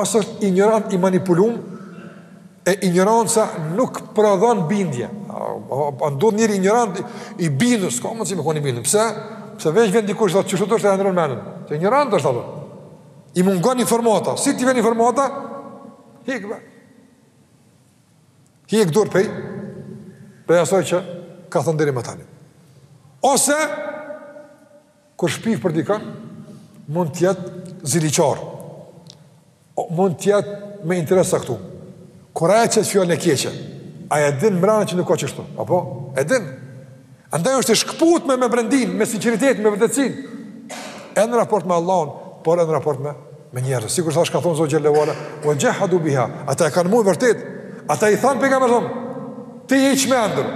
Ose është injorant i manipulum, e injoranca nuk prodhon bindje. A ndodh njeri injorant i bindur, s'ka mundësi me konë i bindur. Pse? Se veç vjen dikush thotë kështu është e ndron mendën. Se injorant është ai. I mungon informata. Si t'i vjen informata? Hik, be. Hjek dorë prej, prej asaj që ka thënë deri më tani. Ose, kur shpif për dikën, mund t'jetë ziliqar, mund t'jetë me interesa këtu. Kur ai e qet fjalën e keqe, a e din mrena që nuk o qështu, apo? E din. Andaj është e shkëputme me brendinë, me sinqeritetin, me vërtetësinë, edhe në raport me Allahun, por edhe në raport me, me njerëz. Sikurse thashë ka thonë Zoti Xhele ue Ala, ue xhehadu biha, ata e kanë mohu vërtet, ata i thanë Pejgamberit, ti je i çmendur.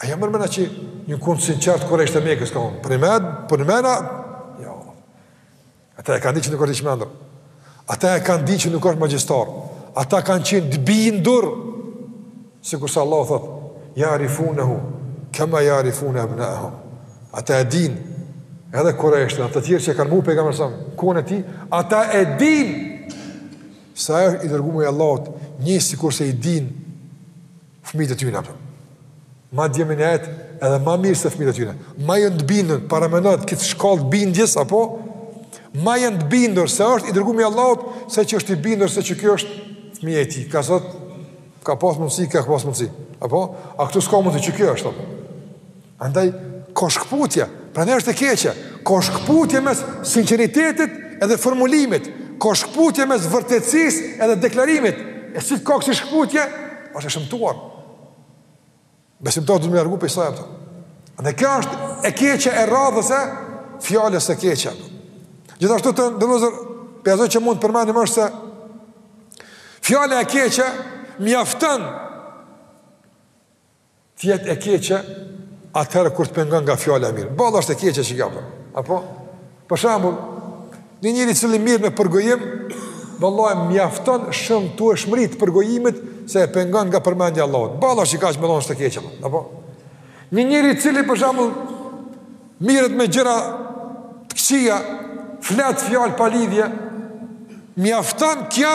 A jau merr menja që një kundë sinqertë kurejshët e Mekës, ka thonë, për i menë, për i menë, Ata e kanë di që nuk është i çmendur. Ata e kanë di që nuk është magjistar. Ata kanë qenë të bindur sikurse Allahu thotë, jarifunehu kema jarifune ebnaehum. Ata e din, edhe kurejshët, ata të tjerë që e kanë mohu Pejgamberin a.s., kohën e tij, ata e din, se ai është i dërgumi i Allahut, një sikurse i din, fëmijët e tyne apo. Madje me njetë edhe ma mirë se fëmijët e tyne. Ma janë të bindun, paramendo, këtë shkallë të bindjes, apo? Ma janë të bindur se është i dërgumi i Allahut, seç është i bindur se qekjo është fëmija e tij. Ka sot, ka pas mundësi, ka pas mundësi. Apo? A këtu s'ka mundësi që kjo është, apo? Andaj, ka shkëputje, prandaj është e keqe, ka shkëputje mes sinqeritetit edhe formulimit, ka shkëputje mes vërtetësisë edhe deklarimit, e si ka kësi shkëputje, është e shëmtuar. Besimtari duhet me u largu prej saj, Andaj, kjo është e keqe e radhës e fjalës së keqe. Gjithashtu të nderuar vëllezër, prej asaj që mund të përmenim është se fjala e keqe mjafton T'jetë e keqe atëherë kur të pengon nga fjala e mirë. Boll është e keqe qekjo, apo. Apo për shembull, një njeri i cili mirret me përgojim, vallahi mjafton shëmtueshmëri të përgojimit se e pengon nga përmendja e Allahut. Boll është i kaq më është e keqe. Apo një njeri i cili për shembull mirret me gjëra të këqija, flet fjalë pa lidhje, mjafton kjo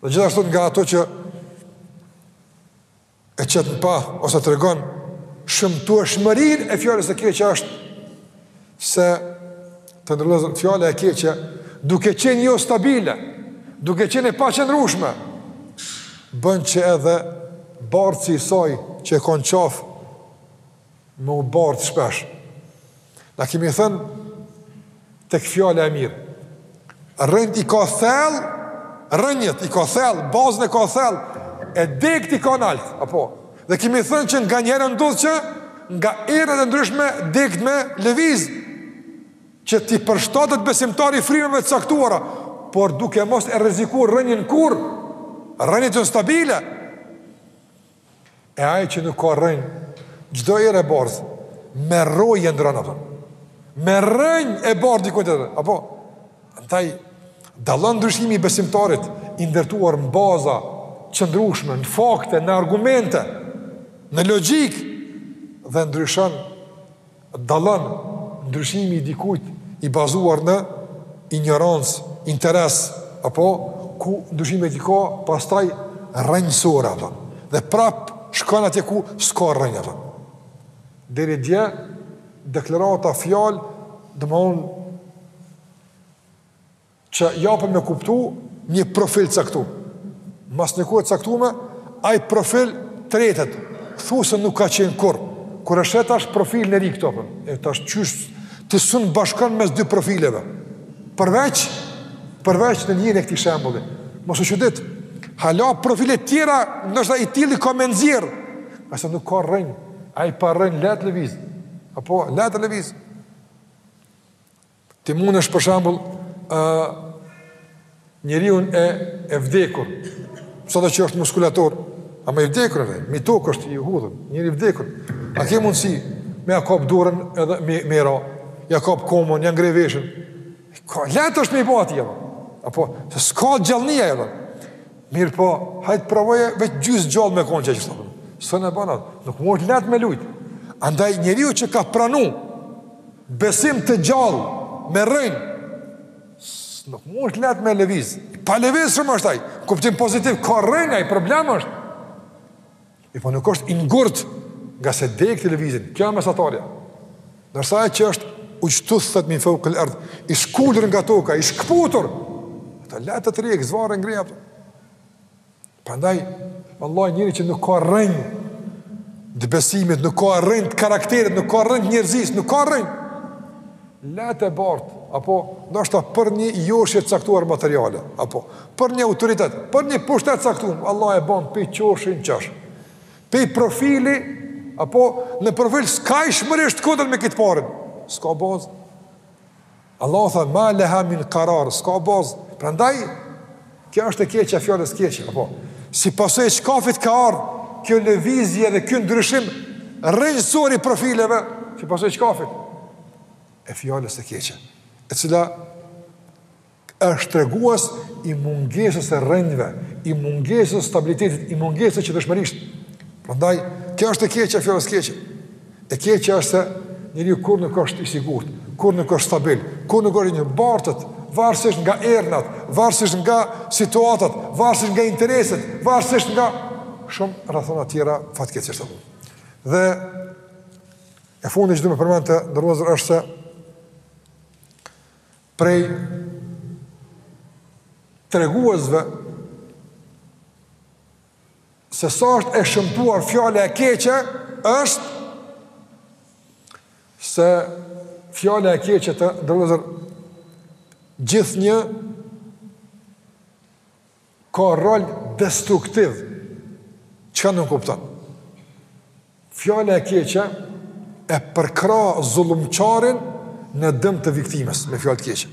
Dhe gjithashtu nga ato që e qet në pa, ose tregon, shëmtueshmërinë e fjalës së keqe është se të nderuar vëllezër fjala e keqe duke qenë jo stabile, duke qenë e paqëndrueshme, bën që edhe bartësi i saj që e ka në qafë me u bart shpesh. Na kemi thënë tek fjala e mirë. Rrënjt i ka thell, rrënjët i ka thell, bazën e ka thell, e degt i ka nalt, apo. Dhe kemi thënë që nganjëherë ndodh që nga erat e ndryshme degt me lëviz që t'i përshtatet besimtari frymave të caktuara, por duke mos e rreziku rrënjën kurr. Rrënjët janë stabile. E ai që nuk ka rrënjë, çdo erë e bart me rrënjë e ndrron atë. Me rrënjë e bart diku tjetër. Apo andaj dallon ndryshimi i besimtarit i ndërtuar në baza t'qëndrueshme, në fakte, në argumente, në logjik dhe ndryshon Dallon ndryshimi i dikujt i bazuar në injorancë, interes, apo ku ndryshimet i ka pastaj rrënjësore apo dhe prap shkon atje ku s'ka rrënjë apo. Deri dje deklarata fjalë, domethonë që japin me kuptu një profil t'caktu. Mas një kohet t'caktume, ai profil tretet, kthu se nuk ka qenë kurr, kur e sheh tash profilin e ri, kupton. e tash qysh ti s'un bashkon mes dy profileve, përveç, përveç në njerin e këtij shembulli, mos u çudit, hala profile tjera, ndoshta i tilli ka me nxjerr, se nuk ka rrënjë, ai pa rrënjë lehtë lëviz, apo lehtë lëviz, Ti munesh për shembull uh, njeriun e, e vdekur, sado që është muskulator, ama i vdekur edhe, mbi tokë është i hudhën, njeri i vdekur, a ke mundësi me ja kap dorën edhe me, me ra, ja kap komën, ja ngrej veshën, ka, lehtë është me e bajt edhe, apo, se s'ka gjallni edhe, mirëpo, hajt provoje veç gjysë i gjallë me konë që e qështë, së në banat, nuk mund lehtë me lujt, andaj njeriu që ka pranu, Besim të gjallë, me rrënjë. Nuk munesh lehtë me leviz. Palëvizshëm është ai. Kuptim pozitiv, ka rrënjë ai, problem është. E po nuk është i ngurt ngase degt i levizin. Kjo ë mesatarja. Ndërsa ai që është uxhtuth-thet min feukil erdi, i shkullur nga toka, i shkëputur. Atë lehtë e tërhjek, zvarrë e ngreh. Prandaj, vallahi njeri që nuk ka rrënjë të besimit, nuk ka rrënjë të karakterit, nuk ka rrënjë të njerëzisë, nuk ka rrënjë. Lehtë e bart, apo ndoshta për një joshje të caktuar materiale, apo për një autoritet, për një pushtet të caktuar, vallahi e ban pej qoshi n'qosh. Pej profili apo në profil skajshmërisht kundër me kit t'parin. S'ka bazë. Allahu tha ma leha min karar, s'ka bazë. Prandaj kjo është e keqja e fjalës keqe, apo si pasojë e çkafit ka ardhur kjo lëvizje dhe ky ndryshim rrënjësor i profileve, si pasojë e çkafit e fjalës së keqe, e cila është tregues i mungesës së rrënjëve, i mungesës së stabilitetit, i mungesës së qëndrueshmërisë. Prandaj kjo është e keqja e fjalës keqe. E keqja është se njeriu kur nuk është i sigurt, kur nuk është stabil, kur nuk është njëbartet, varësisht nga ernat, varësisht nga situatat, varësisht nga intereset, varësisht nga shumë rrethana tjera fatkeqësisht apo. Dhe e fundit që do me përmend të nderuar është se prej treguesve se sa është e shëmtuar fjala e keqe, është se fjala e keqe të nderuar gjithnjë ka rol destruktiv çka nënkupton. Fjala e keqe e përkrah zullumqarin në dëm të viktimës me fjalë të keqe.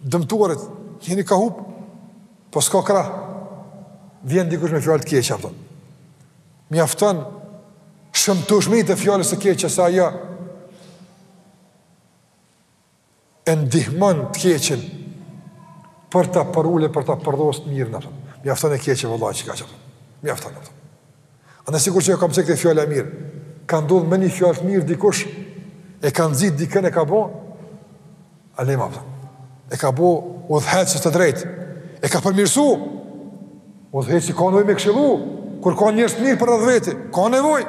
Dëmtuarit, njëri ka hup, po s'ka krah. Vjen dikush me fjalë të keqe apo. Mjafton shëmtushmëri të fjalës së keqe se ajo e ndihmon të keqen për ta përulë, për ta përdhos të mirën apo. Mjafton e keqe vëllaj që kaq apo. Mjafton apo. Andaj sikur që e kam cek te fjala e mirë, ka ndodhur me një fjalë të mirë dikush e ka nxit dikën e ka bë alim apo. E ka bë udhëheqës të drejtë. E ka përmirësu. Udhëheqësi ka nevojë me u këshillu, kur ka njerëz të mirë përreth vete, ka nevojë.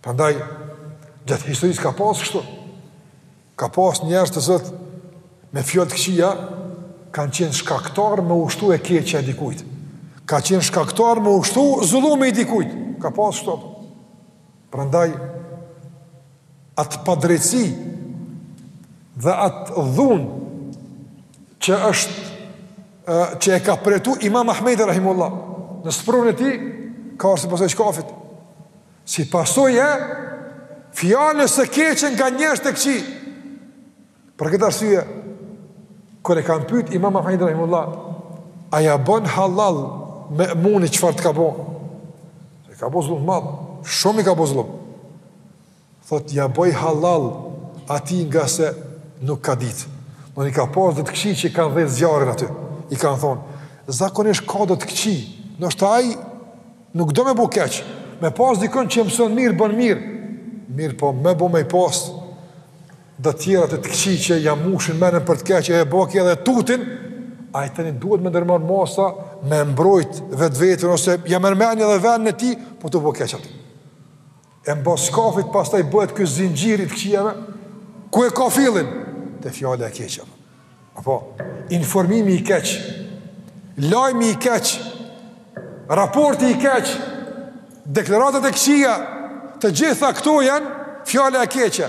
Prandaj, gjatë historisë ka pas kështu, ka pas njerëz të zot me fjalë të këqija, kanë qenë shkaktar me u shtu e keqja e dikujt. Ka qenë shkaktar me u shtu zullumi i dikujt. Ka pas kështu. Prandaj, atë padrejtësi dhe atë dhunë që është që e ka përjetu imam Ahmedi rahimehullah në sprovën e tij ka ardh si pasojë çkafit Si pasojë e fjalës së keqe nga njerëz të këqij. Për këtë arsye, kur e kanë pyet Imam Ahmed rahimehullah, a ja bën halal Me'munit çfarë të ka bën? I ka bën zullum madh, shumë i ka bën zullum. Thot ja bëj halal atij ngase nuk ka ditë. Do i ka pas do të këqij që i kanë dhez zjarrin aty. I kanë thonë, zakonisht ka do të këqij, ndoshta ai Nuk do me bo keq, me pas dikën që ja mëson mirë, bën mirë, mirëpo me bo me i pas do tjerë të këqi që ja mushin menën për të keq e e bojnë edhe tutin, ai tani duhet me ndërmar masa me mbrojt vetveten ose ja merr meni edhe venin e tij, po tu bo keq atë. E mbas s'kafit pastaj bëhet ky zinxhir i të këqijave, ku e ka fillin te fjala e keqe. Apo informimi i keq, lajmi i keq, raporti i keq, deklaratat e këqija, të gjitha këto janë fjala e keqe.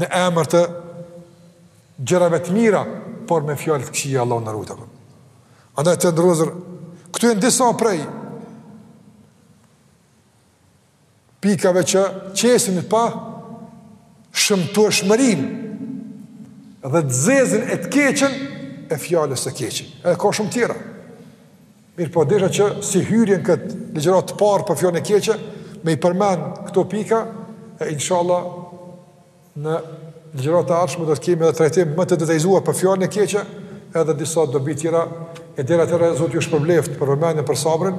Në emër të gjërave të mira, por me fjalë të këqija Allahu na ruajt. Andaj të nderuar, këtu janë disa prej pikave që qesin n'pah shëmtueshmërinë dhe të zezën e të keqen e fjalës së keqe. Edhe ka shumë tjera. Mirëpo desha që si hyrje n'kët ligjëratë të parë për fjalën e keqe me i përmend këto pika e inshallah në ligjëratë të ardhshme do të kemi edhe trajtim më të detajizuar për fjalën e keqe edhe disa dobi tjera e deri atëherë Zoti ju shpërbleftë për vëmendjen për sabrin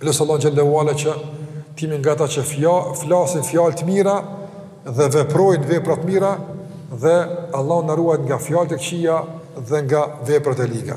lus Allahun xhele ue ala që t'jemi nga ata që fja, flasin fjalë të mira dhe veprojnë vepra të mira dhe Allahu na ruajt nga fjalët e këqija dhe nga veprat e liga.